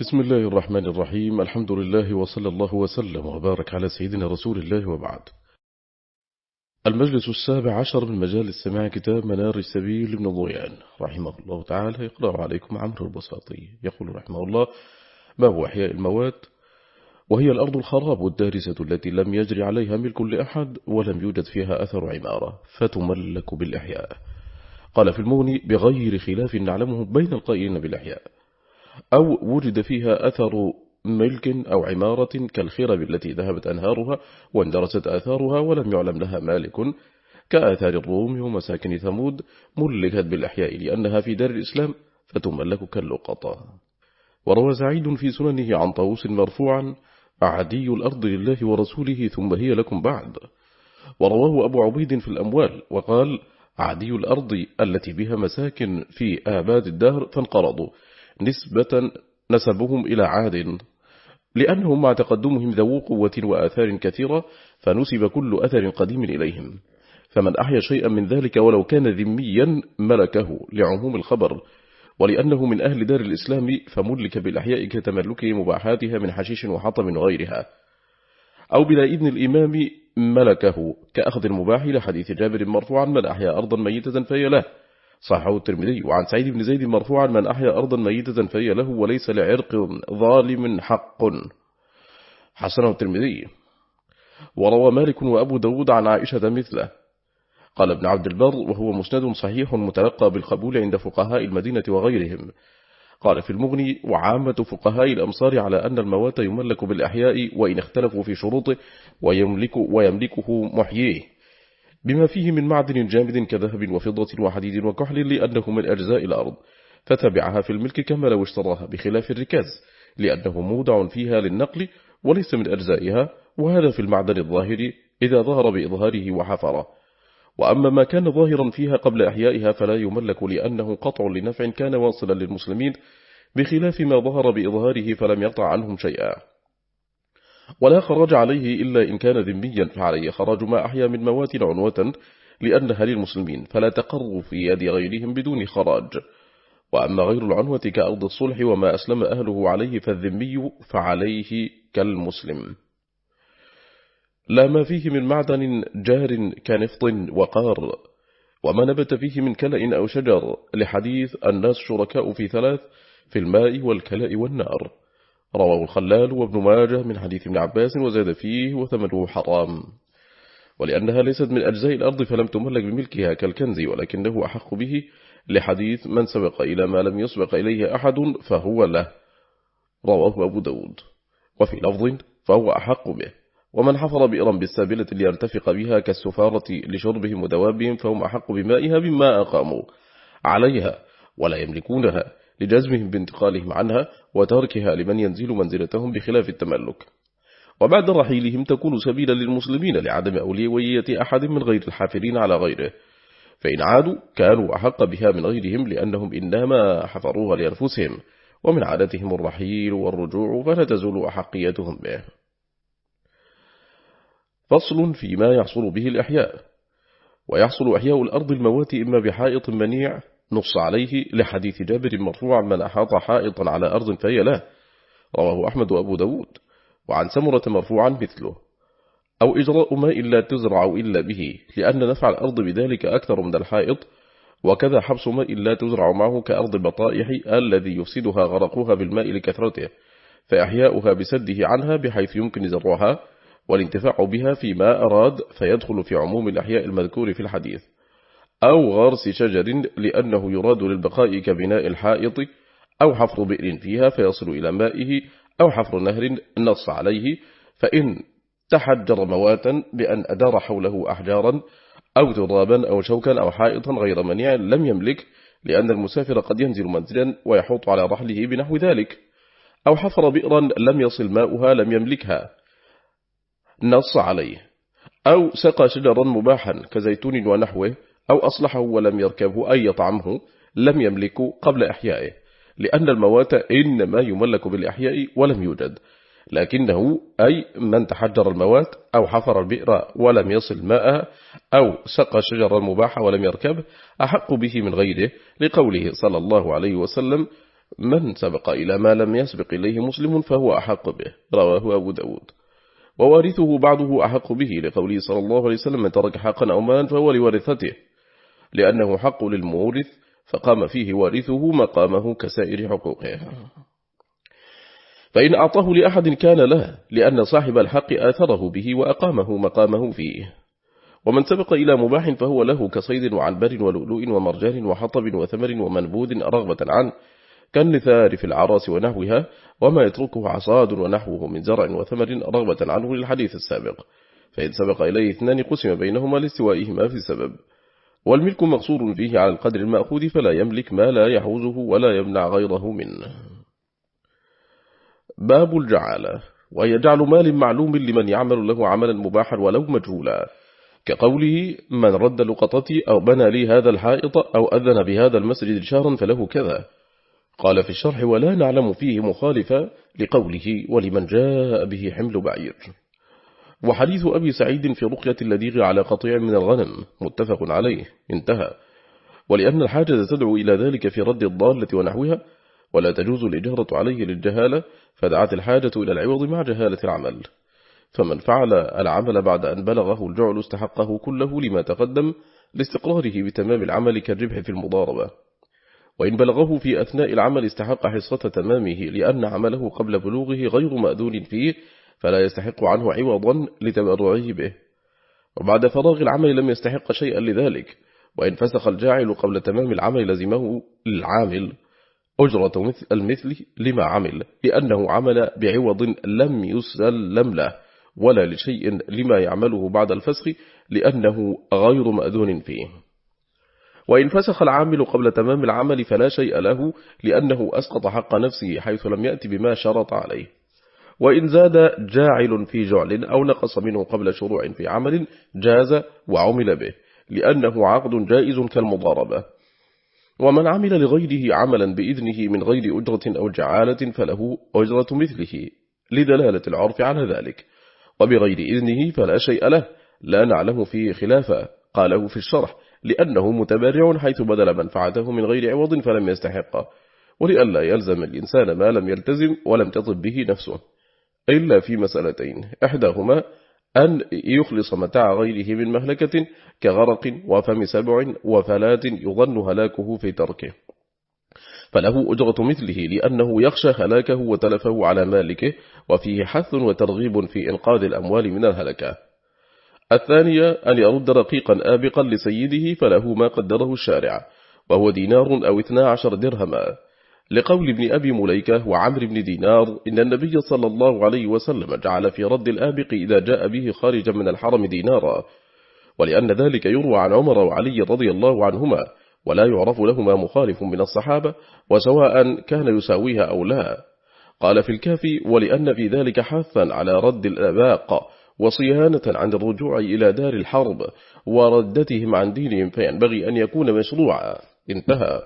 بسم الله الرحمن الرحيم. الحمد لله وصلى الله وسلم وبارك على سيدنا رسول الله وبعد. المجلس السابع عشر من مجال السماع كتاب منار السبيل ابن ضيان. رحمه الله تعالى. يقرأ عليكم عمرو البساطي. يقول رحمه الله باب أحياء الموات؟ وهي الأرض الخراب الدارسة التي لم يجري عليها ملك لأحد ولم يوجد فيها أثر عمارة. فتملك بالإحياء. قال في المغني بغير خلاف نعلمه بين القائلين بالإحياء. أو وجد فيها أثر ملك أو عمارة كالخرب التي ذهبت أنهارها واندرست آثارها ولم يعلم لها مالك. كآثار الروم ومساكن ثمود ملكت بالأحياء لأنها في دار الإسلام فتملك كاللقطة. وروى سعيد في سننه عن طاووس مرفوعا أعدي الأرض لله ورسوله ثم هي لكم بعد ورواه أبو عبيد في الأموال وقال عدي الأرض التي بها مساكن في آباد الدهر فانقرضوا نسبة نسبهم إلى عاد لأنهم مع تقدمهم ذو قوة وآثار كثيرة فنسب كل أثر قديم إليهم. فمن أحيا شيئا من ذلك ولو كان ذميا ملكه لعموم الخبر. ولأنه من أهل دار الإسلام فملك بالأحياء كتملكه مباحاتها من حشيش وحطم وغيرها. أو بلا إذن الإمام ملكه كأخذ المباح لحديث جابر مرفوعا من أحيا أرضا ميتة فهي له. صححه الترمذي. وعن سعيد بن زيد مرفوعا من أحيا أرضا ميتة فهي له وليس لعرق ظالم حق. حسنه الترمذي. وروى مالك وأبو داود عن عائشة مثله. قال ابن عبد البر وهو مسند صحيح متلقى بالقبول عند فقهاء المدينة وغيرهم. قال في المغني وعامة فقهاء الأمصار على أن الموات يملك بالأحياء وإن اختلفوا في شروطه ويملك ويملكه محييه. بما فيه من معدن جامد كذهب وفضة وحديد وكحل لأنه من أجزاء الأرض فتبعها في الملك كما لو اشتراها بخلاف الركاز لأنه مودع فيها للنقل وليس من أجزائها وهذا في المعدن الظاهر إذا ظهر بإظهاره وحفره. وأما ما كان ظاهرا فيها قبل أحيائها فلا يملك لأنه قطع لنفع كان واصلا للمسلمين بخلاف ما ظهر بإظهاره فلم يقطع عنهم شيئا. ولا خرج عليه إلا إن كان ذميا فعليه خرج ما أحيا من موات عنوة لأنها للمسلمين فلا تقر في يد غيرهم بدون خراج. وأما غير العنوة كأرض الصلح وما أسلم أهله عليه فالذمي فعليه كالمسلم. لا ما فيه من معدن جار كنفط وقار وما نبت فيه من كلأ أو شجر. لحديث الناس شركاء في ثلاث في الماء والكلاء والنار. رواه الخلال وابن ماجه من حديث ابن عباس وزاد فيه وثمنه حرام. ولأنها ليست من أجزاء الأرض فلم تملك بملكها كالكنز ولكنه أحق به لحديث من سبق إلى ما لم يسبق إليه أحد فهو له. رواه أبو داود. وفي لفظ فهو أحق به. ومن حفر بئرا بالسابلة ليرتفق بها كالسفارة لشربهم ودوابهم فهم أحق بمائها مما أقاموا عليها ولا يملكونها. لجزمهم بانتقالهم عنها وتركها لمن ينزل منزلتهم بخلاف التملك. وبعد رحيلهم تكون سبيلا للمسلمين لعدم أوليوية أحد من غير الحافرين على غيره. فإن عادوا كانوا أحق بها من غيرهم لأنهم إنما حفروها لأنفسهم ومن عادتهم الرحيل والرجوع فلا تزول أحقيتهم به. فصل فيما يحصل به الإحياء. ويحصل إحياء الأرض الموات إما بحائط منيع نص عليه لحديث جابر مرفوعا من أحاط حائطا على أرض فهي له رواه أحمد وأبو داود وعن سمرة مرفوعا مثله. أو إجراء ماء لا تزرع إلا به لأن نفع الأرض بذلك أكثر من الحائط وكذا حبس ماء لا تزرع معه كأرض البطائح الذي يفسدها غرقها بالماء لكثرته فأحياؤها بسده عنها بحيث يمكن زرعها والانتفاع بها فيما أراد فيدخل في عموم الأحياء المذكور في الحديث. أو غرس شجر لأنه يراد للبقاء كبناء الحائط أو حفر بئر فيها فيصل إلى مائه أو حفر نهر نص عليه فإن تحجر مواتا بأن أدار حوله أحجارا أو ترابا أو شوكا أو حائطا غير منيع لم يملك لأن المسافر قد ينزل منزلا ويحط على رحله بنحو ذلك. أو حفر بئرا لم يصل ماؤها لم يملكها نص عليه. أو سقى شجرا مباحا كزيتون ونحوه أو أصلحه ولم يركبه أي يطعمه لم يملك قبل إحيائه. لأن الموات إنما يملك بالإحياء ولم يوجد. لكنه أي من تحجر الموات أو حفر البئر ولم يصل ماء أو سقى شجر المباح ولم يركب أحق به من غيره. لقوله صلى الله عليه وسلم من سبق إلى ما لم يسبق إليه مسلم فهو أحق به. رواه أبو داود. ووارثه بعضه أحق به لقوله صلى الله عليه وسلم من ترك حقا أو مالا فهو لورثته لأنه حق للمورث فقام فيه وارثه مقامه كسائر حقوقه فإن أعطاه لأحد كان له لأن صاحب الحق آثره به وأقامه مقامه فيه. ومن سبق إلى مباح فهو له كصيد وعنبر ولؤلؤ ومرجان وحطب وثمر ومنبود رغبة عنه كالنثار في العراس ونحوها وما يتركه عصاد ونحوه من زرع وثمر رغبة عنه للحديث السابق. فإن سبق إليه اثنان قسم بينهما لاستوائهما في السبب. والملك مقصور فيه على القدر المأخوذ فلا يملك ما لا يحوزه ولا يمنع غيره منه. باب الجعالة ويجعل مال معلوم لمن يعمل له عملا مباحا ولو مجهولا. كقوله من رد لقطتي أو بنى لي هذا الحائط أو أذن بهذا المسجد شهرا فله كذا قال في الشرح ولا نعلم فيه مخالفة لقوله ولمن جاء به حمل بعير وحديث أبي سعيد في رقية اللديغ على قطيع من الغنم متفق عليه. انتهى. ولأن الحاجة تدعو إلى ذلك في رد الضالة ونحوها ولا تجوز الإجارة عليه للجهالة فدعت الحاجة إلى العوض مع جهالة العمل. فمن فعل العمل بعد أن بلغه الجعل استحقه كله لما تقدم لاستقراره بتمام العمل كالربح في المضاربة. وإن بلغه في أثناء العمل استحق حصة تمامه لأن عمله قبل بلوغه غير مأذون فيه فلا يستحق عنه عوضا لتبرعه به. وبعد فراغ العمل لم يستحق شيئا لذلك وإن فسخ الجاعل قبل تمام العمل لزمه العامل أجرة المثل لما عمل لأنه عمل بعوض لم يسلم له ولا لشيء لما يعمله بعد الفسخ لأنه غير مأذون فيه. وإن فسخ العامل قبل تمام العمل فلا شيء له لأنه أسقط حق نفسه حيث لم يأتي بما شرط عليه. وإن زاد جاعل في جعل أو نقص منه قبل شروع في عمل جاز وعمل به لأنه عقد جائز كالمضاربة. ومن عمل لغيره عملا بإذنه من غير أجرة أو جعالة فله أجرة مثله لدلالة العرف على ذلك. وبغير إذنه فلا شيء له لا نعلم فيه خلافا قاله في الشرح لأنه متبرع حيث بدل منفعته من غير عوض فلم يستحقه ولئلا يلزم الإنسان ما لم يلتزم ولم تطب به نفسه. إلا في مسألتين. إحداهما أن يخلص متاع غيره من مهلكة كغرق وفم سبع وفلات يظن هلاكه في تركه. فله أجرة مثله لأنه يخشى هلاكه وتلفه على مالكه وفيه حث وترغيب في إنقاذ الأموال من الهلكة. الثانية أن يرد رقيقا آبقا لسيده فله ما قدره الشارع وهو دينار أو 12 درهما. لقول ابن أبي مليكة وعمر بن دينار إن النبي صلى الله عليه وسلم جعل في رد الآبق إذا جاء به خارجا من الحرم دينارا ولأن ذلك يروى عن عمر وعلي رضي الله عنهما ولا يعرف لهما مخالف من الصحابة وسواء كان يساويها أو لا. قال في الكافي ولأن في ذلك حثا على رد الأباق وصيانة عن الرجوع إلى دار الحرب وردتهم عن دينهم فينبغي أن يكون مشروعا. انتهى.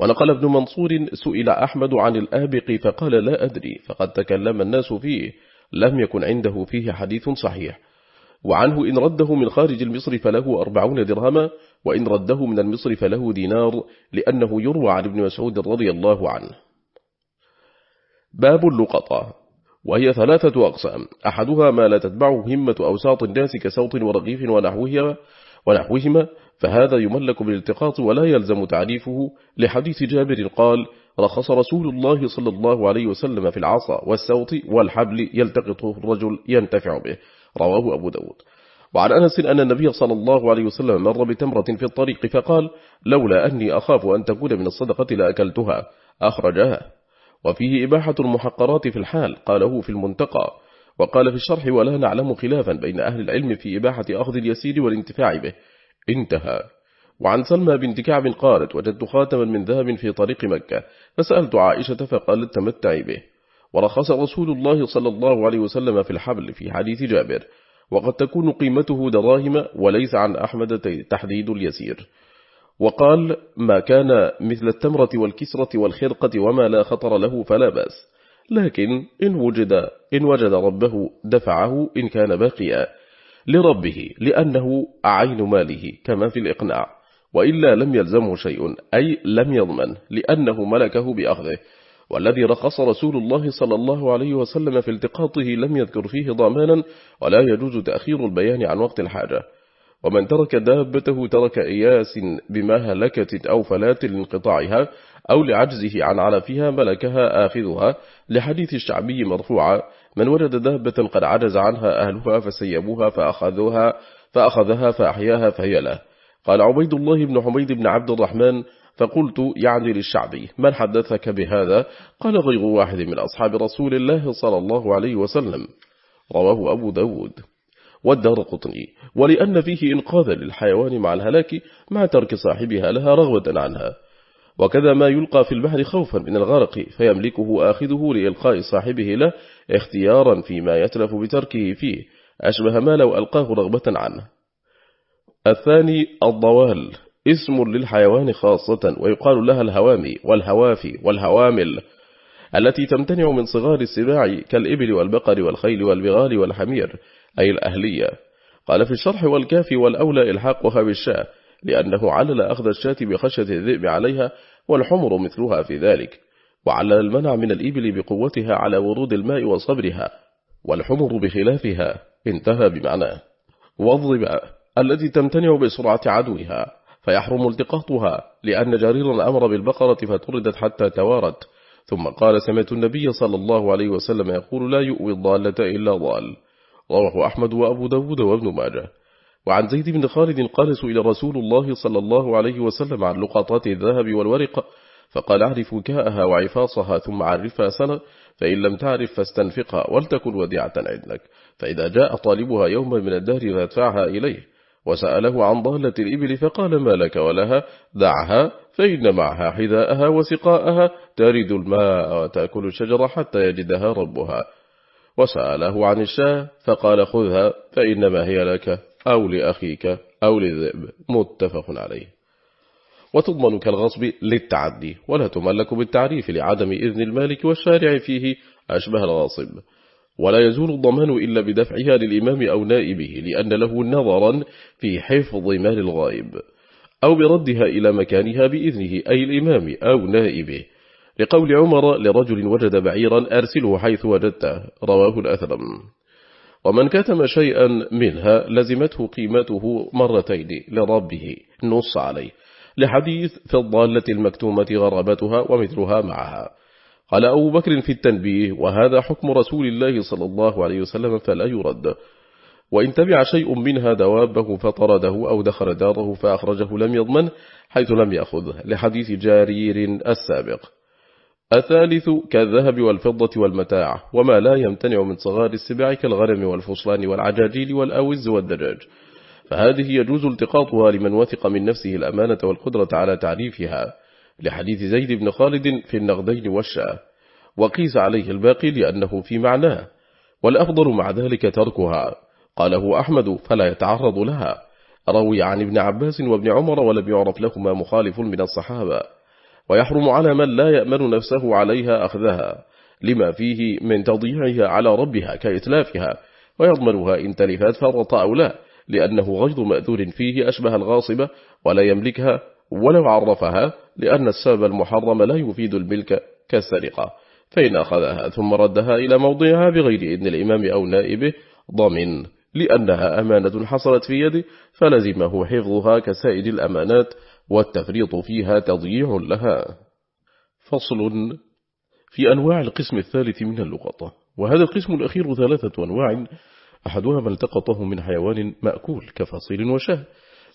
ونقل ابن منصور سئل أحمد عن الآبق فقال لا أدري فقد تكلم الناس فيه لم يكن عنده فيه حديث صحيح. وعنه إن رده من خارج المصر فله أربعون درهما وإن رده من المصر فله دينار لأنه يروى عن ابن مسعود رضي الله عنه. باب اللقطة. وهي ثلاثة أقسام. أحدها ما لا تتبعه همة أوساط الناس كسوط ورغيف ونحوهما, ونحوهما فهذا يملك بالالتقاط ولا يلزم تعريفه. لحديث جابر قال رخص رسول الله صلى الله عليه وسلم في العصا والسوط والحبل يلتقطه الرجل ينتفع به. رواه أبو داود. وعن أنس أن النبي صلى الله عليه وسلم مر بتمرة في الطريق فقال لولا أني أخاف أن تكون من الصدقة لأكلتها. أخرجها. وفيه إباحة المحقرات في الحال قاله في المنتقى. وقال في الشرح ولا نعلم خلافا بين أهل العلم في إباحة أخذ اليسير والانتفاع به. انتهى. وعن سلمى بنت كعب قالت وجدت خاتما من ذهب في طريق مكة. فسألت عائشة فقالت تمتعي به. ورخص رسول الله صلى الله عليه وسلم في الحبل في حديث جابر وقد تكون قيمته دراهم وليس عن أحمد تحديد اليسير. وقال ما كان مثل التمرة والكسرة والخرقة وما لا خطر له فلا بأس. لكن إن وجد, إن وجد ربه دفعه إن كان باقيا لربه لأنه عين ماله كما في الإقناع. وإلا لم يلزمه شيء أي لم يضمن لأنه ملكه بأخذه. والذي رخص رسول الله صلى الله عليه وسلم في التقاطه لم يذكر فيه ضمانا ولا يجوز تأخير البيان عن وقت الحاجة. ومن ترك دابته ترك إياس بمهلكة أو فلات لانقطاعها أو لعجزه عن علفها ملكها آخذها لحديث الشعبي مرفوعا. من وجد دابة قد عجز عنها أهلها فسيبوها فأخذوها فأخذها فأحياها فهي له. قال عبيد الله بن حميد بن عبد الرحمن فقلت يعني للشعبي من حدثك بهذا؟ قال غير واحد من أصحاب رسول الله صلى الله عليه وسلم. رواه أبو داود. والدار قطني. ولأن فيه إنقاذا للحيوان مع الهلاك مع ترك صاحبها لها رغبة عنها. وكذا ما يلقى في البحر خوفا من الغرق فيملكه آخذه لإلقاء صاحبه له اختيارا فيما يتلف بتركه فيه أشبه ما لو ألقاه رغبة عنه. الثاني الضوال اسم للحيوان خاصة ويقال لها الهوامي والهوافي والهوامل التي تمتنع من صغار السباع كالإبل والبقر والخيل والبغال والحمير. أي الأهلية. قال في الشرح والكافي والأولى إلحاقها بالشاة لأنه علل أخذ الشاة بخشية الذئب عليها والحمر مثلها في ذلك وعلل المنع من الإبل بقوتها على ورود الماء وصبرها والحمر بخلافها انتهى بمعناه والضباء التي تمتنع بسرعة عدوها فيحرم التقاطها لأن جريرا أمر بالبقرة فتردت حتى توارت. ثم قال سمعت النبي صلى الله عليه وسلم يقول لا يؤوي الضالة إلا ضال. رواه أحمد وأبو داود وابن ماجه. وعن زيد بن خالد قال سئل رسول الله صلى الله عليه وسلم عن لقطات الذهب والورق فقال اعرف وكاءها وعفاصها ثم عرفها سنة فإن لم تعرف فاستنفقها ولتكن وديعة عندك. فإذا جاء طالبها يوما من الدهر فادفعها إليه. وسأله عن ضالة الإبل فقال ما لك ولها؟ دعها فإن معها حذاءها وسقاءها ترد الماء وتأكل الشجرة حتى يجدها ربها. وسأله عن الشاة فقال خذها فإنما هي لك أو لأخيك أو للذئب. متفق عليه. وتضمن كالغصب للتعدي ولا تملك بالتعريف لعدم إذن المالك والشارع فيه أشبه الغاصب. ولا يزول الضمان إلا بدفعها للإمام أو نائبه لأن له نظرا في حفظ مال الغائب. أو بردها إلى مكانها بإذنه أي الإمام أو نائبه. لقول عمر لرجل وجد بعيرا أرسله حيث وجدته رواه الأثرم. ومن كتم شيئا منها لزمته قيمته مرتين لربه نص عليه لحديث في الضالة المكتومة غربتها ومثلها معها. قال أبو بكر في التنبيه وهذا حكم رسول الله صلى الله عليه وسلم فلا يرد. وإن تبع شيء منها دوابه فطرده أو دخل داره فأخرجه لم يضمن حيث لم يأخذه لحديث جارير السابق. الثالث كالذهب والفضة والمتاع وما لا يمتنع من صغار السباع كالغنم والفصلان والعجاجيل والأوز والدجاج. فهذه يجوز التقاطها لمن وثق من نفسه الأمانة والقدرة على تعريفها. لحديث زيد بن خالد في النغدين والشاء وقيس عليه الباقي لأنه في معناه. والأفضل مع ذلك تركها. قاله أحمد فلا يتعرض لها. روي عن ابن عباس وابن عمر ولم يعرف لهما مخالف من الصحابة. ويحرم على من لا يأمن نفسه عليها أخذها لما فيه من تضييعها على ربها كإتلافها ويضمنها إن تلفت فرط أو لا لأنه غير مأذور فيه أشبه الغاصبة ولا يملكها ولو عرفها لأن السبب المحرم لا يفيد الملك كالسرقة. فإن أخذها ثم ردها إلى موضعها بغير إذن الإمام أو نائبه ضمن لأنها أمانة حصلت في يده فلزمه حفظها كسائر الأمانات والتفريط فيها تضييع لها. فصل في أنواع القسم الثالث من اللقطة وهذا القسم الأخير ثلاثة أنواع أحدها ما التقطه من حيوان مأكول كفصيل وشه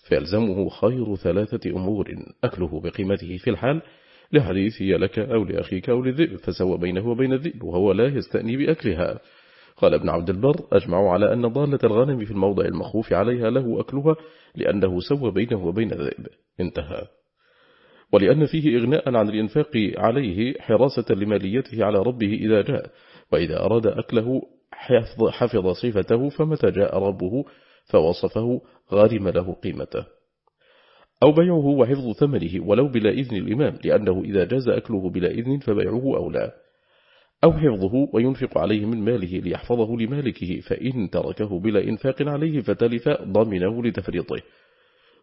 فيلزمه خير ثلاثة أمور أكله بقيمته في الحال. لحديث لك أو لأخيك أو للذئب فسوى بينه وبين الذئب وهو لا يستأني بأكلها. قال ابن عبد البر أجمعوا على أن ضالة الغنم في الموضع المخوف عليها له أكلها لأنه سوى بينه وبين الذئب انتهى. ولأن فيه إغناء عن الإنفاق عليه حراسة لماليته على ربه إذا جاء وإذا أراد أكله حفظ صفته فمتى جاء ربه فوصفه غارم له قيمته. أو بيعه وحفظ ثمنه ولو بلا إذن الإمام لأنه إذا جاز أكله بلا إذن فبيعه أولى أو حفظه وينفق عليه من ماله ليحفظه لمالكه فإن تركه بلا إنفاق عليه فتلف ضمنه لتفريطه.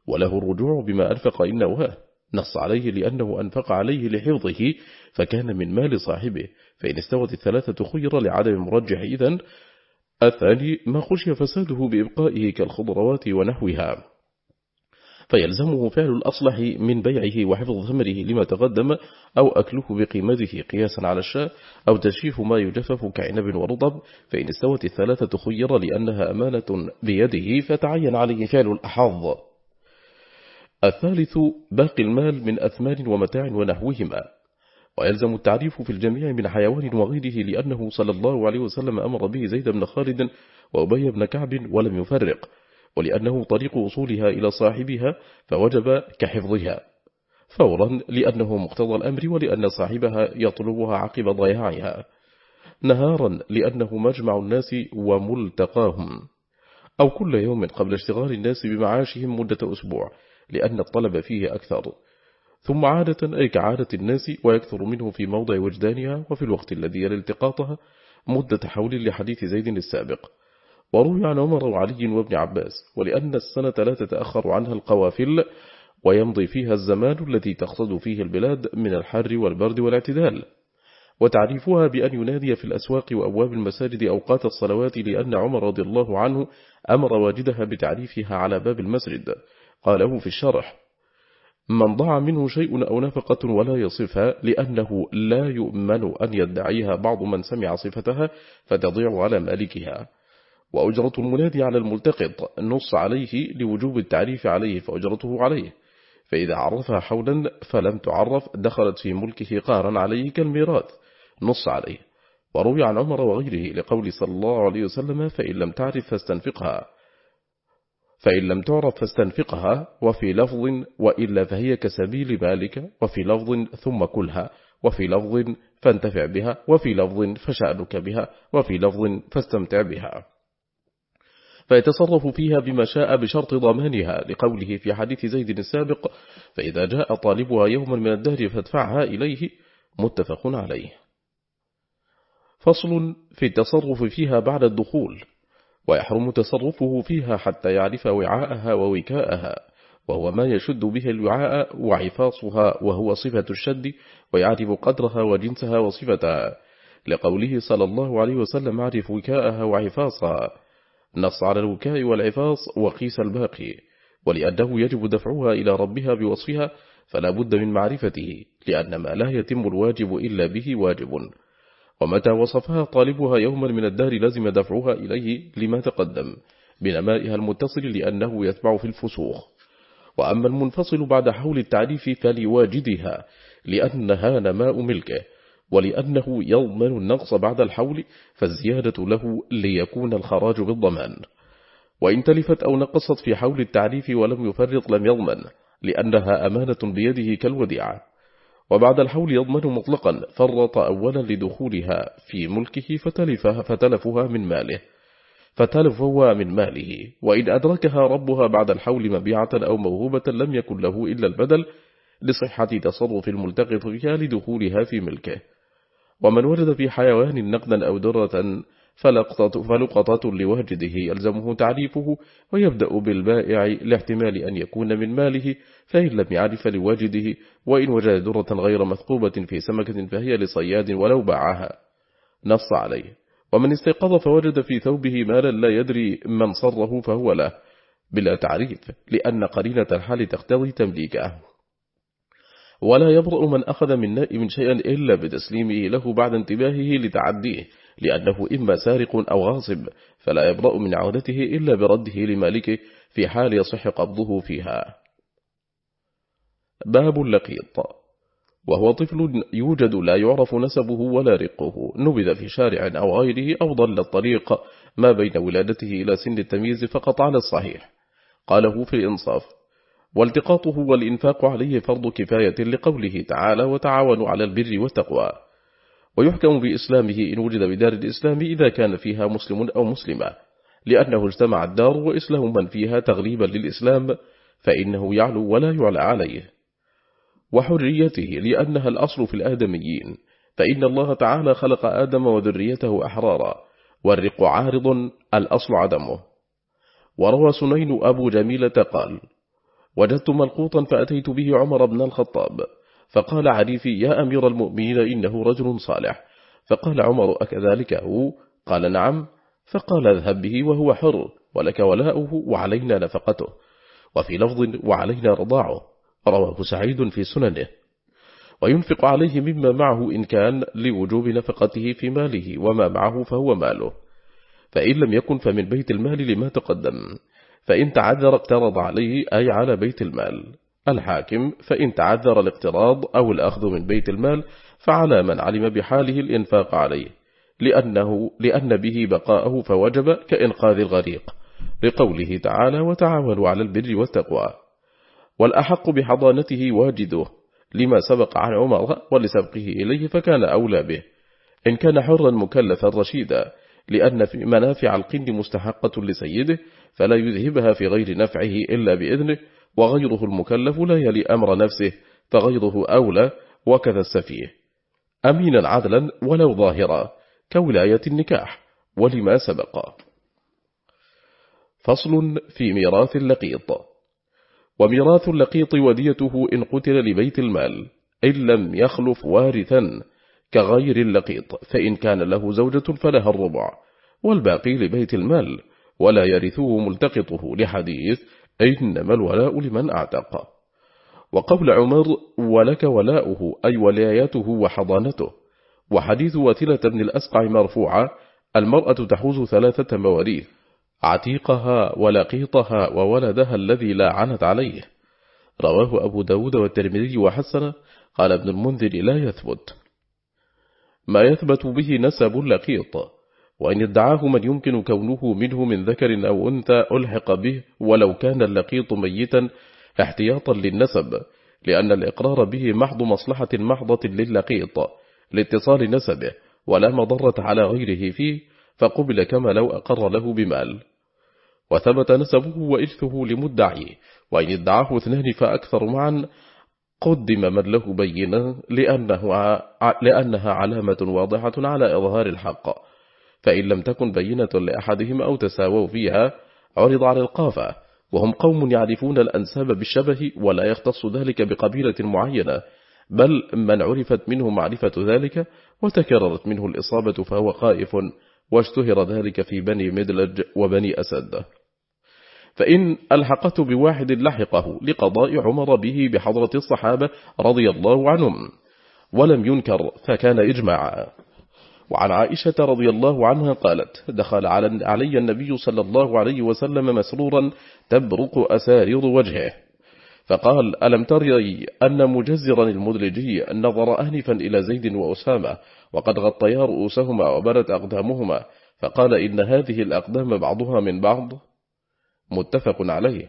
وله الرجوع بما أنفق إن نواه نص عليه لأنه أنفق عليه لحفظه فكان من مال صاحبه. فإن استوت الثلاثة خير لعدم مرجح إذن الثاني ما خشي فساده بإبقائه كالخضروات ونحوها. فيلزمه فعل الأصلح من بيعه وحفظ ثمره لما تقدم أو أكله بقيمته قياسا على الشاء أو تجفيف ما يجفف كعنب ورطب فإن استوت الثلاثة خير لأنها أمانة بيده فتعين عليه فعل الأحظ الثالث باقي المال من أثمان ومتاع ونحوهما. ويلزم التعريف في الجميع من حيوان وغيره لأنه صلى الله عليه وسلم أمر به زيد بن خالد وأبي بن كعب ولم يفرق. ولأنه طريق وصولها إلى صاحبها فوجب كحفظها. فورا لأنه مقتضى الأمر ولأن صاحبها يطلبها عقب ضياعها. نهارا لأنه مجمع الناس وملتقاهم. أو كل يوم قبل اشتغال الناس بمعاشهم مدة أسبوع لأن الطلب فيه أكثر. ثم عادة أي كعادة الناس ويكثر منه في موضع وجدانها وفي الوقت الذي يلي التقاطها مدة حول لحديث زيد السابق. وروي عن عمر وعلي وابن عباس ولأن السنة لا تتأخر عنها القوافل ويمضي فيها الزمان الذي تقصد فيه البلاد من الحر والبرد والاعتدال. وتعريفها بأن ينادي في الأسواق وأبواب المساجد أوقات الصلوات لأن عمر رضي الله عنه أمر واجدها بتعريفها على باب المسجد. قاله في الشرح من ضاع منه شيء أو نفقة ولا يصفها لأنه لا يؤمن أن يدعيها بعض من سمع صفتها فتضيع على مالكها. وأجرة المنادي على الملتقط نص عليه لوجوب التعريف عليه فأجرته عليه. فإذا عرفها حولا فلم تعرف دخلت في ملكه قارا عليه كالميراث نص عليه. وروي عن عمر وغيره لقول صلى الله عليه وسلم فإن لم تعرف فاستنفقها. فإن لم تعرف فاستنفقها وفي لفظ وإلا فهي كسبيل مالك وفي لفظ ثم كلها وفي لفظ فانتفع بها وفي لفظ فشأنك بها وفي لفظ فاستمتع بها. فيتصرف فيها بما شاء بشرط ضمانها لقوله في حديث زيد السابق فإذا جاء طالبها يوما من الدهر فادفعها إليه متفق عليه. فصل في التصرف فيها بعد الدخول ويحرم تصرفه فيها حتى يعرف وعاءها ووكاءها وهو ما يشد به الوعاء وعفاصها وهو صفة الشد ويعرف قدرها وجنسها وصفتها. لقوله صلى الله عليه وسلم عرف وكاءها وعفاصها. نص على الوكاء والعفاص وقيس الباقي ولأنه يجب دفعها إلى ربها بوصفها فلا بد من معرفته لأن ما لا يتم الواجب إلا به واجب. ومتى وصفها طالبها يوما من الدهر لازم دفعها إليه لما تقدم بنمائها المتصل لأنه يتبع في الفسوخ. وأما المنفصل بعد حول التعريف فلواجدها لأنها نماء ملكه. ولأنه يضمن النقص بعد الحول فالزيادة له ليكون الخراج بالضمان. وإن تلفت أو نقصت في حول التعريف ولم يفرط لم يضمن لأنها أمانة بيده كالوديعة. وبعد الحول يضمن مطلقا فرط أولا لدخولها في ملكه فتلفها فتلفها من ماله. فتلفها من ماله. وإن أدركها ربها بعد الحول مبيعة أو موهوبة لم يكن له إلا البدل لصحة تصرف الملتقط فيها لدخولها في ملكه. ومن وجد في حيوان نقدا أو درة فلقطة, لوجده يلزمه تعريفه ويبدأ بالبائع لاحتمال أن يكون من ماله فإن لم يعرف لوجده وإن وجد درة غير مثقوبة في سمكة فهي لصياد ولو باعها. نص عليه. ومن استيقظ فوجد في ثوبه مالا لا يدري من صره فهو له بلا تعريف لأن قرينة الحال تقتضي تمليكه. ولا يبرأ من أخذ من نائم شيئا إلا بتسليمه له بعد انتباهه لتعديه لأنه إما سارق أو غاصب فلا يبرأ من عودته إلا برده لمالكه في حال يصح قبضه فيها. باب اللقيط. وهو طفل يوجد لا يعرف نسبه ولا رقه. نبذ في شارع أو غيره أو ضل الطريق ما بين ولادته إلى سن التمييز فقط على الصحيح. قاله في الإنصاف. والتقاطه والإنفاق عليه فرض كفاية لقوله تعالى وتعاونوا على البر والتقوى. ويحكم بإسلامه إن وجد بدار الإسلام إذا كان فيها مسلم أو مسلمة. لأنه اجتمع الدار وإسلام من فيها تغريبا للإسلام فإنه يعلو ولا يعلى عليه. وحريته لأنها الأصل في الآدميين فإن الله تعالى خلق آدم وذريته أحرارا والرق عارض الأصل عدمه. وروى سنين أبو جميلة قال وجدت ملقوطا فأتيت به عمر بن الخطاب. فقال عريفي يا أمير المؤمنين إنه رجل صالح. فقال عمر أكذلك؟ هو قال نعم. فقال اذهب به وهو حر ولك ولاؤه وعلينا نفقته. وفي لفظ وعلينا رضاعه. رواه سعيد في سننه. وينفق عليه مما معه إن كان لوجوب نفقته في ماله وما معه فهو ماله. فإن لم يكن فمن بيت المال لما تقدم. فإن تعذر اقترض عليه أي على بيت المال. الحاكم فإن تعذر الاقتراض أو الأخذ من بيت المال فعلى من علم بحاله الإنفاق عليه. لأنه لأن به بقاءه فوجب كإنقاذ الغريق. لقوله تعالى وتعاونوا على البر والتقوى والأحق بحضانته واجده لما سبق عن عمر ولسبقه إليه فكان أولى به. إن كان حرا مكلفا رشيدا لأن في منافع القن مستحقة لسيده فلا يذهبها في غير نفعه إلا بإذنه وغيره المكلف لا يلي أمر نفسه فغيره أولى وكذا السفيه. أمينا عدلا ولو ظاهرا كولاية النكاح ولما سبق. فصل في ميراث اللقيط. وميراث اللقيط وديته إن قتل لبيت المال إن لم يخلف وارثا كغير اللقيط فإن كان له زوجة فلها الربع والباقي لبيت المال. ولا يرثه ملتقطه لحديث إنما الولاء لمن أعتق. وقول عمر ولك ولاؤه أي ولايته وحضانته. وحديث وثلة بن الأسقع مرفوعة المرأة تحوز ثلاثة مواريث عتيقها ولقيطها وولدها الذي لا عنت عليه. رواه أبو داود والترمذي وحسن قال ابن المنذر لا يثبت. ما يثبت به نسب اللقيط وإن ادعاه من يمكن كونه منه من ذكر أو أنثى ألحق به ولو كان اللقيط ميتا احتياطا للنسب لأن الإقرار به محض مصلحة محضة للقيط لاتصال نسبه ولا مضرة على غيره فيه فقبل كما لو أقر له بمال. وثبت نسبه وإلثه لمدعي وإن ادعاه اثنان فأكثر معا قدم من له بينة لأنه لأنها علامة واضحة على إظهار الحق. فإن لم تكن بينة لأحدهم أو تساووا فيها عرض على القافة. وهم قوم يعرفون الأنساب بالشبه ولا يختص ذلك بقبيلة معينة بل من عرفت منه معرفة ذلك وتكررت منه الإصابة فهو خائف واشتهر ذلك في بني مدلج وبني أسد. فإن ألحقت بواحد لحقه لقضاء عمر به بحضرة الصحابة رضي الله عنهم ولم ينكر فكان إجماعا. وعن عائشة رضي الله عنها قالت دخل علي النبي صلى الله عليه وسلم مسرورا تبرق أسارير وجهه. فقال ألم تري أن مجزرا المدلجي نظر أهنفا إلى زيد وأسامة وقد غطيا رؤوسهما وبرت أقدامهما. فقال إن هذه الأقدام بعضها من بعض. متفق عليه.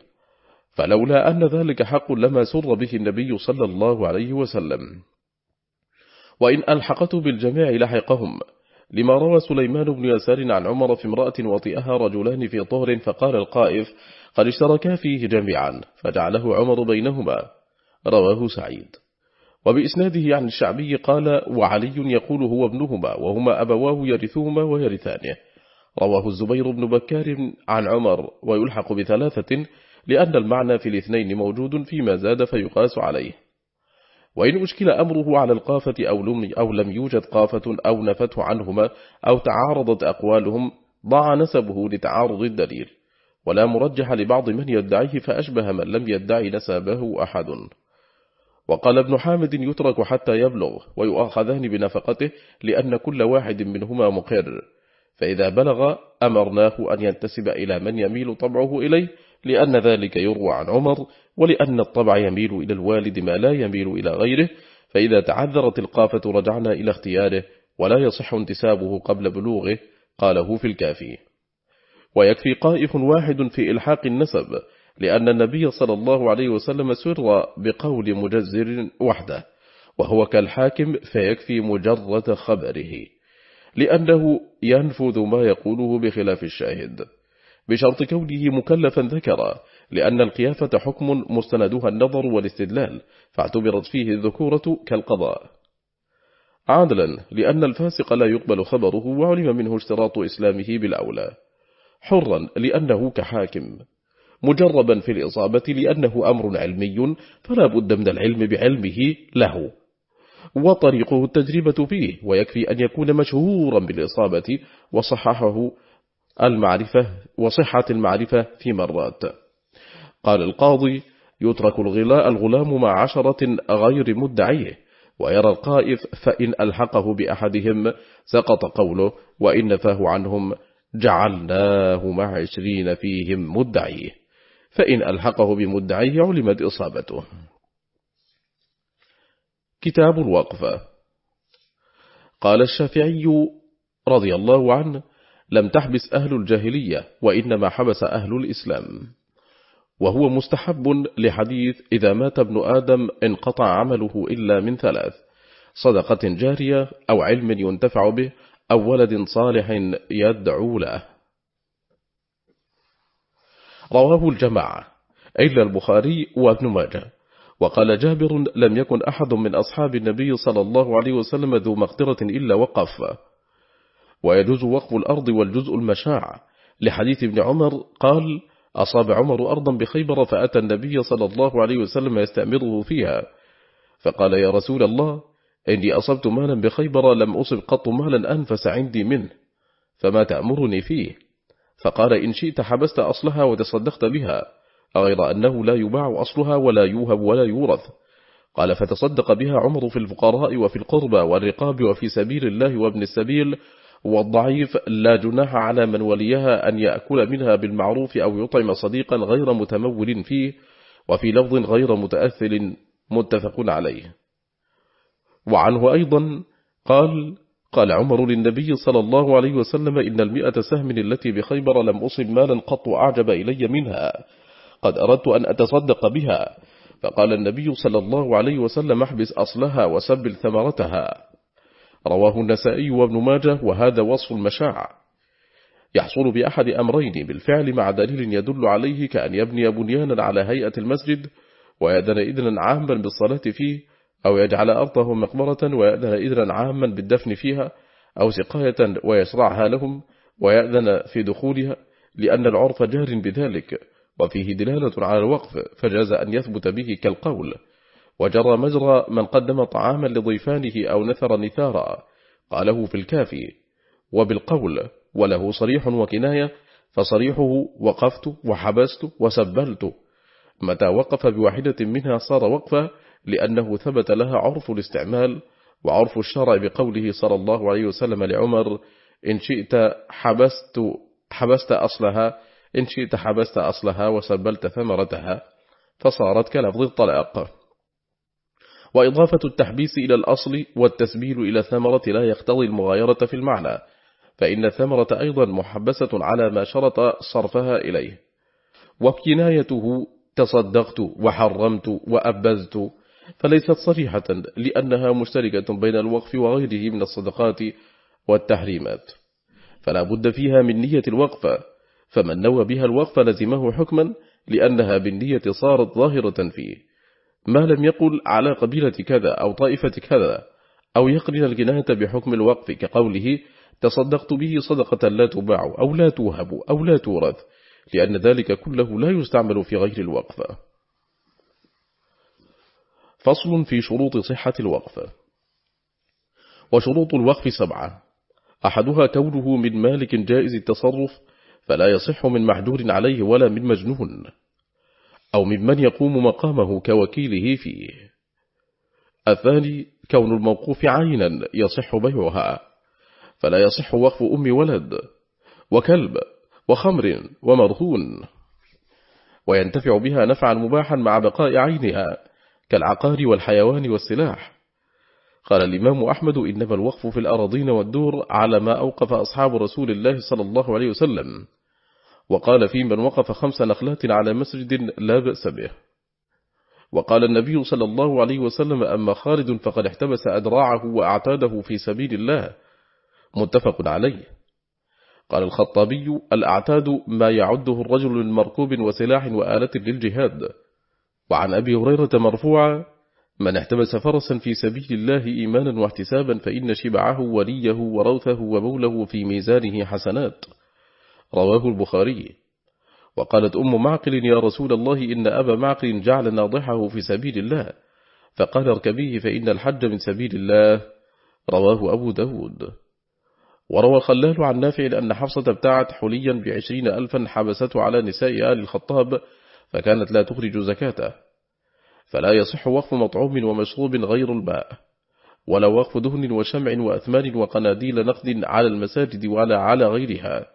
فلولا أن ذلك حق لما سر به النبي صلى الله عليه وسلم. وإن ألحقته بالجميع لحقهم. لما روى سليمان بن يسار عن عمر في امرأة وطئها رجلان في طهر فقال القائف قد اشتركا فيه جميعا فجعله عمر بينهما. رواه سعيد. وبإسناده عن الشعبي قال وعلي يقول هو ابنهما وهما أبواه يرثهما ويرثانه. رواه الزبير بن بكار عن عمر ويلحق بثلاثة لأن المعنى في الاثنين موجود فيما زاد فيقاس عليه. وإن أشكل أمره على القافة أو لم, أو لم يوجد قافة أو نفته عنهما أو تعارضت أقوالهم ضاع نسبه لتعارض الدليل. ولا مرجح لبعض من يدعيه فأشبه من لم يدعي نسبه أحد. وقال ابن حامد يترك حتى يبلغ ويؤخذان بنفقته لأن كل واحد منهما مقر. فإذا بلغ أمرناه أن ينتسب إلى من يميل طبعه إليه لأن ذلك يروى عن عمر ولأن الطبع يميل إلى الوالد ما لا يميل إلى غيره فإذا تعذرت القافة رجعنا إلى اختياره ولا يصح انتسابه قبل بلوغه قاله في الكافي. ويكفي قائف واحد في إلحاق النسب لأن النبي صلى الله عليه وسلم سر بقول مجزر وحده وهو كالحاكم فيكفي مجرد خبره. لأنه ينفذ ما يقوله بخلاف الشاهد. بشرط كونه مكلفا ذكرا لأن القيافة حكم مستندها النظر والاستدلال فاعتبرت فيه الذكورة كالقضاء. عادلا لأن الفاسق لا يقبل خبره وعلم منه اشتراط إسلامه بالأولى. حرا لأنه كحاكم. مجربا في الإصابة لأنه أمر علمي فلا بد من العلم بعلمه له. وطريقه التجربة فيه ويكفي أن يكون مشهورا بالإصابة وصححه المعرفة وصحة المعرفة في مرات. قال القاضي يترك الغلام مع عشرة غير مدعيه ويرى القائف فإن ألحقه بأحدهم سقط قوله وإن نفاه عنهم جعلناه مع عشرين فيهم مدعيه. فإن ألحقه بمدعيه علمت إصابته. كتاب الوقف. قال الشافعي رضي الله عنه لم تحبس أهل الجاهلية وإنما حبس أهل الإسلام. وهو مستحب لحديث إذا مات ابن آدم انقطع عمله إلا من ثلاث صدقة جارية أو علم ينتفع به أو ولد صالح يدعو له. رواه الجماعة إلا البخاري وابن ماجه. وقال جابر لم يكن أحد من أصحاب النبي صلى الله عليه وسلم ذو مقدرة إلا وقف. ويجوز وقف الأرض والجزء المشاع. لحديث ابن عمر قال أصاب عمر أرضا بخيبر فأتى النبي صلى الله عليه وسلم يستعمره فيها. فقال يا رسول الله إني أصبت مالا بخيبر لم أصب قط مالا أنفس عندي منه فما تأمرني فيه؟ فقال إن شئت حبست أصلها وتصدقت بها غير أنه لا يباع أصلها ولا يوهب ولا يورث. قال فتصدق بها عمر في الفقراء وفي القربى والرقاب وفي سبيل الله وابن السبيل والضعيف لا جناح على من وليها أن يأكل منها بالمعروف أو يطعم صديقا غير متمول فيه وفي لفظ غير متأثل متفق عليه. وعنه أيضا قال قال عمر للنبي صلى الله عليه وسلم إن المئة سهم التي بخيبر لم أصب مالا قط أعجب إلي منها قد أردت أن أتصدق بها. فقال النبي صلى الله عليه وسلم احبس أصلها وسبل ثمرتها. رواه النسائي وابن ماجه وهذا وصف المشاع. يحصل بأحد أمرين بالفعل مع دليل يدل عليه كأن يبني بنيانا على هيئة المسجد ويأذن إذنا عاما بالصلاة فيه أو يجعل أرضه مقبرة ويأذن إذنا عاما بالدفن فيها أو سقاية ويشرعها لهم ويأذن في دخولها لأن العرف جار بذلك وفيه دلالة على الوقف فجاز أن يثبت به كالقول وجرى مجرى من قدم طعاما لضيفانه أو نثر نثارا. قاله في الكافي وبالقول وله صريح وكناية فصريحه وقفت وحبست وسبلت. متى وقف بواحدة منها صار وقفا لأنه ثبت لها عرف الاستعمال وعرف الشرع بقوله صلى الله عليه وسلم لعمر إن شئت حبست, حبست أصلها إن شئت حبست أصلها وسبلت ثمرتها. فصارت كلفظ الطلاق. وإضافة التحبيس إلى الأصل والتسبيل إلى الثمرة لا يقتضي المغايرة في المعنى فإن الثمرة أيضا محبسة على ما شرط صرفها إليه. وكنايته تصدقت وحرمت وأبزت فليست صريحة لأنها مشتركة بين الوقف وغيره من الصدقات والتحريمات. فلا بد فيها من نية الوقف فمن نوى بها الوقف لزمه حكما لأنها بالنية صارت ظاهرة فيه. ما لم يقل على قبيلة كذا أو طائفة كذا أو يقرن الجناية بحكم الوقف كقوله تصدقت به صدقة لا تباع أو لا توهب أو لا تورث لأن ذلك كله لا يستعمل في غير الوقف. فصل في شروط صحة الوقف. وشروط الوقف سبعة. أحدها كونه من مالك جائز التصرف فلا يصح من محجور عليه ولا من مجنون. أو ممن يقوم مقامه كوكيله فيه. الثاني كون الموقوف عينا يصح بيعها فلا يصح وقف أم ولد وكلب وخمر ومرهون. وينتفع بها نفعا مباحا مع بقاء عينها كالعقار والحيوان والسلاح. قال الإمام أحمد إنما الوقف في الأراضين والدور على ما أوقف أصحاب رسول الله صلى الله عليه وسلم. وقال في من وقف خمس نخلات على مسجد لا بأس به. وقال النبي صلى الله عليه وسلم أما خالد فقد احتبس أدراعه وأعتاده في سبيل الله. متفق عليه. قال الخطابي الأعتاد ما يعده الرجل من مركوب وسلاح وآلة للجهاد. وعن أبي هريرة مرفوعا من احتبس فرسا في سبيل الله إيمانا واحتسابا فإن شبعه وليه وروثه وموله في ميزانه حسنات. رواه البخاري. وقالت أم معقل يا رسول الله إن أبا معقل جعل ناضحه في سبيل الله. فقال اركبيه فإن الحج من سبيل الله. رواه أبو داود. وروى الخلال عن نافع أن حفصة ابتاعت حليا بعشرين ألفا حبسته على نساء آل الخطاب فكانت لا تخرج زكاته. فلا يصح وقف مطعوم ومشروب غير الماء ولا وقف دهن وشمع وأثمان وقناديل نقد على المساجد ولا على غيرها.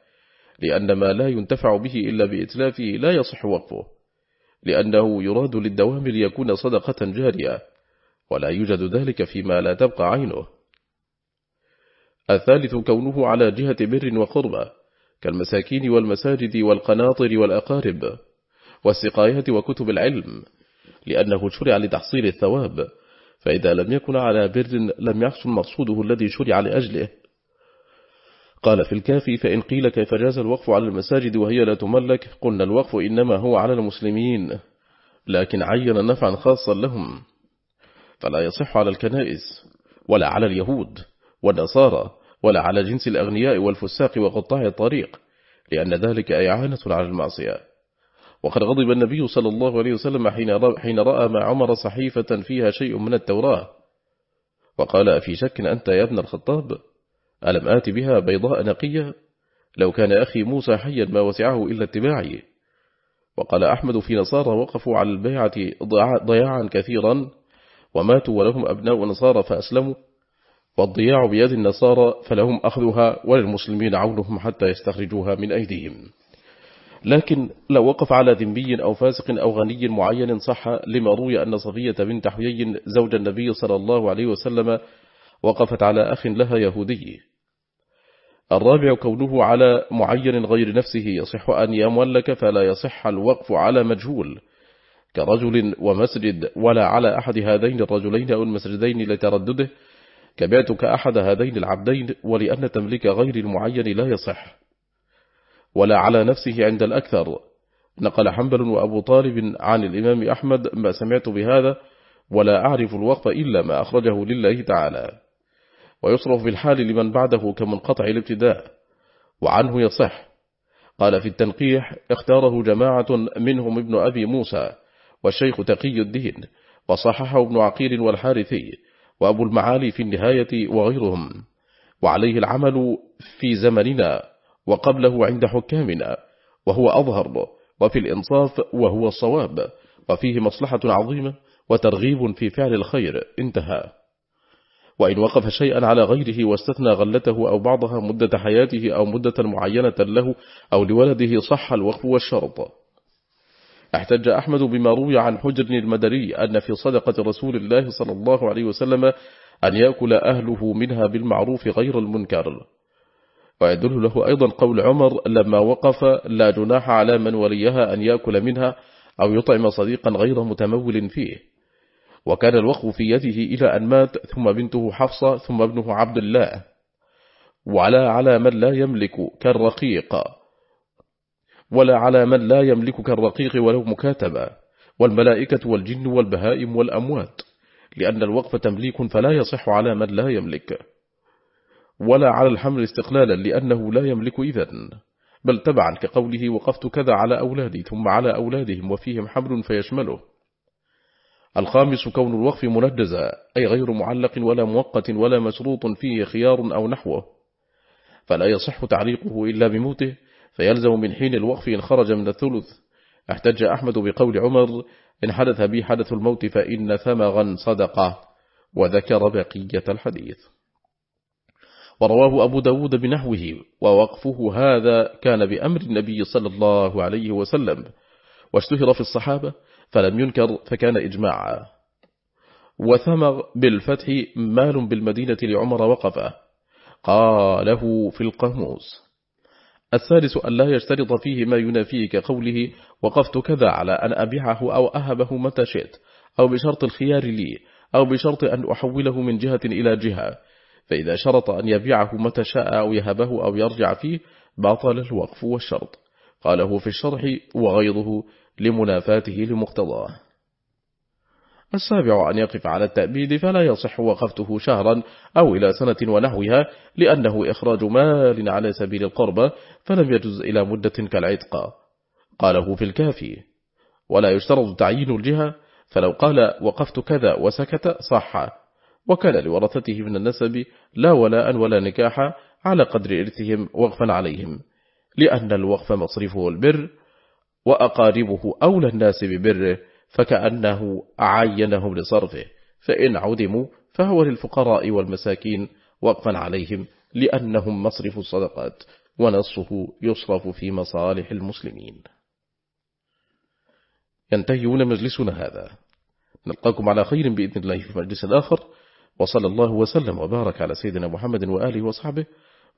لأن ما لا ينتفع به إلا بإتلافه لا يصح وقفه لأنه يراد للدوام ليكون صدقة جارية ولا يوجد ذلك فيما لا تبقى عينه. الثالث كونه على جهة بر وقربة كالمساكين والمساجد والقناطر والأقارب والسقايات وكتب العلم لأنه شرع لتحصيل الثواب فإذا لم يكن على بر لم يحصل مقصوده الذي شرع لأجله. قال في الكافي فإن قيل كيف جاز الوقف على المساجد وهي لا تملك قلنا الوقف إنما هو على المسلمين لكن عين نفعا خاصا لهم فلا يصح على الكنائس ولا على اليهود والنصارى ولا على جنس الأغنياء والفساق وقطاع الطريق لأن ذلك إعانة على المعصية. وقد غضب النبي صلى الله عليه وسلم حين رأى مع عمر صحيفة فيها شيء من التوراة وقال في شك أنت يا ابن الخطاب؟ ألم آت بها بيضاء نقية؟ لو كان أخي موسى حيا ما وسعه إلا اتباعي. وقال أحمد في نصارى وقفوا على البيعة ضياعا كثيرا وماتوا ولهم أبناء نصارى فأسلموا. والضياع بيد النصارى فلهم أخذها وللمسلمين عونهم حتى يستخرجوها من أيديهم. لكن لو وقف على ذنبي أو فاسق أو غني معين صح لما روي أن صفية بنت حيي زوج النبي صلى الله عليه وسلم وقفت على أخ لها يهودي. الرابع كونه على معين غير نفسه يصح أن يملك فلا يصح الوقف على مجهول كرجل ومسجد ولا على أحد هذين الرجلين أو المسجدين لتردده. كبعتك أحد هذين العبدين ولأن تملك غير المعين لا يصح. ولا على نفسه عند الأكثر. نقل حنبل وأبو طالب عن الإمام أحمد ما سمعت بهذا ولا أعرف الوقف إلا ما أخرجه لله تعالى. ويصرف في الحال لمن بعده كمنقطع الابتداء وعنه يصح. قال في التنقيح اختاره جماعة منهم ابن أبي موسى والشيخ تقي الدين وصححه ابن عقيل والحارثي وأبو المعالي في النهاية وغيرهم. وعليه العمل في زمننا وقبله عند حكامنا وهو أظهر وفي الإنصاف وهو الصواب وفيه مصلحة عظيمة وترغيب في فعل الخير. انتهى. وإن وقف شيئا على غيره واستثنى غلته أو بعضها مدة حياته أو مدة معينة له أو لولده صح الوقف والشرط. احتج أحمد بما روي عن حجر المدري أن في صدقة رسول الله صلى الله عليه وسلم أن يأكل أهله منها بالمعروف غير المنكر. ويدل له أيضا قول عمر لما وقف لا جناح على من وليها أن يأكل منها أو يطعم صديقا غير متمول فيه. وكان الوقف في يده إلى أن مات ثم بنته حفصة ثم ابنه عبد الله. وعلى على من لا يملك كالرقيق. ولا على من لا يملك كالرقيق ولو مكاتبة. والملائكة والجن والبهائم والأموات. لأن الوقف تمليك فلا يصح على من لا يملك. ولا على الحمل استقلالا لأنه لا يملك إذن. بل تبعا كقوله وقفت كذا على أولادي ثم على أولادهم وفيهم حمل فيشمله. الخامس كون الوقف منجزا أي غير معلق ولا موقت ولا مشروط فيه خيار أو نحوه. فلا يصح تعليقه إلا بموته فيلزم من حين الوقف إن خرج من الثلث. احتج أحمد بقول عمر إن حدث بي حدث الموت فإن ثمغا صدقه وذكر بقية الحديث. ورواه أبو داود بنحوه ووقفه هذا كان بأمر النبي صلى الله عليه وسلم. واشتهر في الصحابة فلم ينكر فكان إجماعا. وثمر بالفتح مال بالمدينة لعمر وقفه. قاله في القاموس. الثالث أن لا يشترط فيه ما ينافيه كقوله وقفت كذا على أن أبيعه أو أهبه متى شئت أو بشرط الخيار لي أو بشرط أن أحوله من جهة إلى جهة. فإذا شرط أن يبيعه متى شاء أو يهبه أو يرجع فيه باطل الوقف والشرط. قاله في الشرح وغيره لمنافاته لمقتضاه. السابع أن يقف على التأبيد فلا يصح وقفته شهرا أو إلى سنة ونحوها لأنه إخراج مال على سبيل القربة فلم يجز إلى مدة كالعتق. قاله في الكافي. ولا يشترط تعيين الجهة فلو قال وقفت كذا وسكت صح. وكان لورثته من النسب لا ولاء ولا نكاح على قدر إرثهم وقفا عليهم لأن الوقف مصرفه البر وأقاربه أولى الناس ببره فكأنه عينهم لصرفه فإن عدموا فهو للفقراء والمساكين وقفا عليهم لأنهم مصرف الصدقات ونصه يصرف في مصالح المسلمين. ينتهيون مجلسنا هذا. نلقاكم على خير بإذن الله في مجلس آخر. وصلى الله وسلم وبارك على سيدنا محمد وآله وصحبه.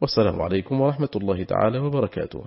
والسلام عليكم ورحمة الله تعالى وبركاته.